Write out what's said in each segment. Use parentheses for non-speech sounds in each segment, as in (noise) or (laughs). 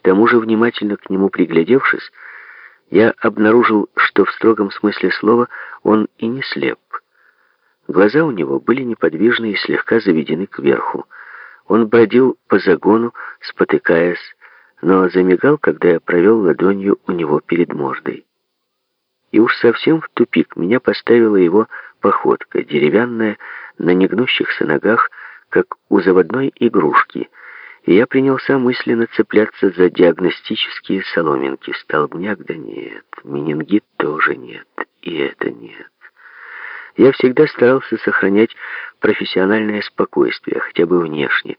К тому же, внимательно к нему приглядевшись, я обнаружил, что в строгом смысле слова он и не слеп. Глаза у него были неподвижны и слегка заведены кверху. Он бродил по загону, спотыкаясь, но замигал, когда я провел ладонью у него перед мордой. И уж совсем в тупик меня поставила его походка, деревянная, на негнущихся ногах, как у заводной игрушки, и я принялся мысленно цепляться за диагностические соломинки. Столбняк да нет, менингит тоже нет, и это нет. Я всегда старался сохранять профессиональное спокойствие, хотя бы внешне,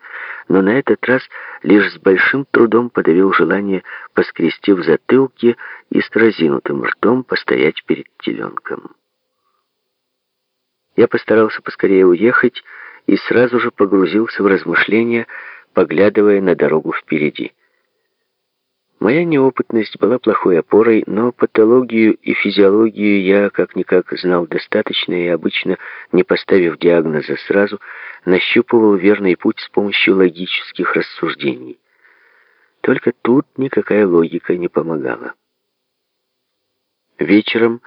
но на этот раз лишь с большим трудом подавил желание, поскрести в затылке и с разинутым ртом постоять перед теленком. Я постарался поскорее уехать и сразу же погрузился в размышления, поглядывая на дорогу впереди. Моя неопытность была плохой опорой, но патологию и физиологию я как-никак знал достаточно и обычно, не поставив диагноза сразу, нащупывал верный путь с помощью логических рассуждений. Только тут никакая логика не помогала. Вечером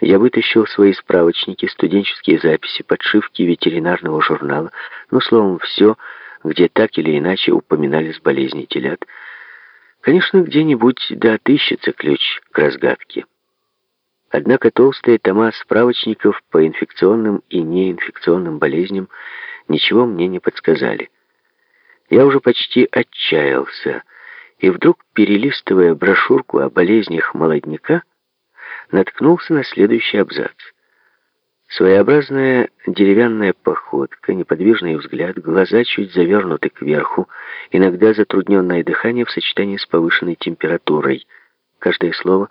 я вытащил свои справочники, студенческие записи, подшивки ветеринарного журнала, ну, словом, все, где так или иначе упоминались болезни телят, Конечно, где-нибудь да отыщется ключ к разгадке. Однако толстые тома справочников по инфекционным и неинфекционным болезням ничего мне не подсказали. Я уже почти отчаялся, и вдруг, перелистывая брошюрку о болезнях молодняка, наткнулся на следующий абзац. Своеобразная деревянная походка, неподвижный взгляд, глаза чуть завернуты кверху, иногда затрудненное дыхание в сочетании с повышенной температурой. Каждое слово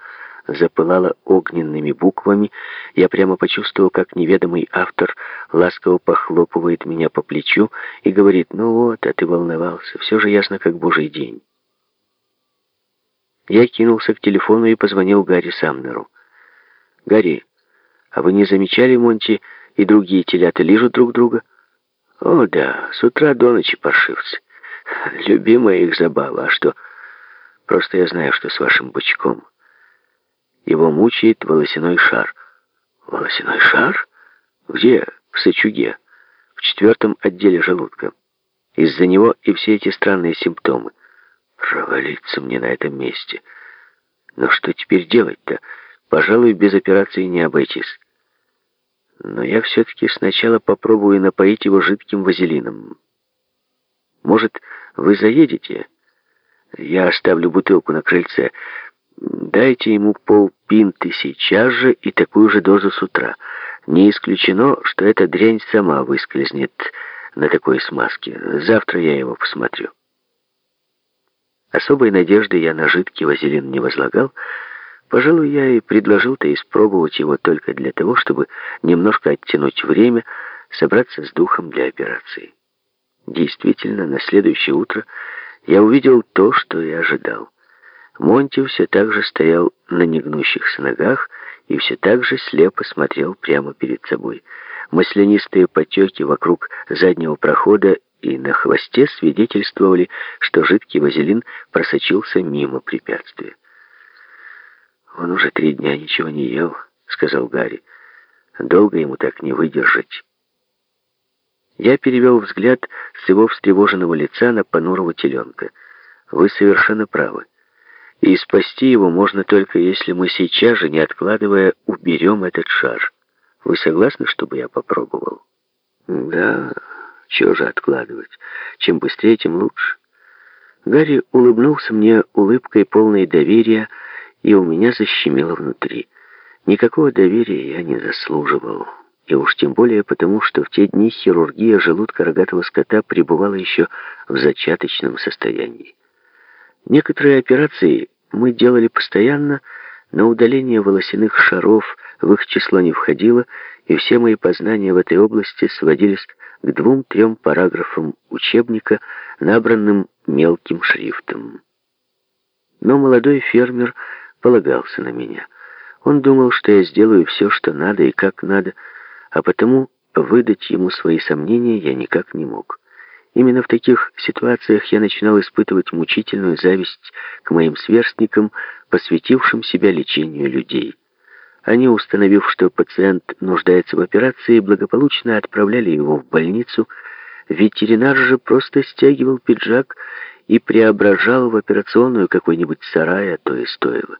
запылало огненными буквами. Я прямо почувствовал, как неведомый автор ласково похлопывает меня по плечу и говорит, «Ну вот, а ты волновался, все же ясно, как божий день». Я кинулся к телефону и позвонил Гарри Самнеру. «Гарри, а вы не замечали, Монти, и другие телята лижут друг друга? О, да, с утра до ночи паршивцы. (laughs) Любимая их забава. А что? Просто я знаю, что с вашим бычком. Его мучает волосяной шар. Волосяной шар? Где? В сычуге. В четвертом отделе желудка. Из-за него и все эти странные симптомы. Провалиться мне на этом месте. Но что теперь делать-то? Пожалуй, без операции не обойтись. Но я все-таки сначала попробую напоить его жидким вазелином. Может, вы заедете? Я оставлю бутылку на крыльце. Дайте ему полпинты сейчас же и такую же дозу с утра. Не исключено, что эта дрянь сама выскользнет на такой смазке. Завтра я его посмотрю. Особой надежды я на жидкий вазелин не возлагал, Пожалуй, я и предложил-то испробовать его только для того, чтобы немножко оттянуть время, собраться с духом для операции. Действительно, на следующее утро я увидел то, что и ожидал. Монти все так же стоял на негнущихся ногах и все так же слепо смотрел прямо перед собой. Маслянистые потеки вокруг заднего прохода и на хвосте свидетельствовали, что жидкий вазелин просочился мимо препятствия. «Он уже три дня ничего не ел», — сказал Гарри. «Долго ему так не выдержать». Я перевел взгляд с его встревоженного лица на понурого теленка. «Вы совершенно правы. И спасти его можно только, если мы сейчас же, не откладывая, уберем этот шар. Вы согласны, чтобы я попробовал?» «Да, чего же откладывать? Чем быстрее, тем лучше». Гарри улыбнулся мне улыбкой полной доверия, и у меня защемило внутри. Никакого доверия я не заслуживал. И уж тем более потому, что в те дни хирургия желудка рогатого скота пребывала еще в зачаточном состоянии. Некоторые операции мы делали постоянно, но удаление волосяных шаров в их число не входило, и все мои познания в этой области сводились к двум-трем параграфам учебника, набранным мелким шрифтом. Но молодой фермер полагался на меня. Он думал, что я сделаю все, что надо и как надо, а потому выдать ему свои сомнения я никак не мог. Именно в таких ситуациях я начинал испытывать мучительную зависть к моим сверстникам, посвятившим себя лечению людей. Они, установив, что пациент нуждается в операции, благополучно отправляли его в больницу. Ветеринар же просто стягивал пиджак и преображал в операционную какой-нибудь сарай, а то и стоило.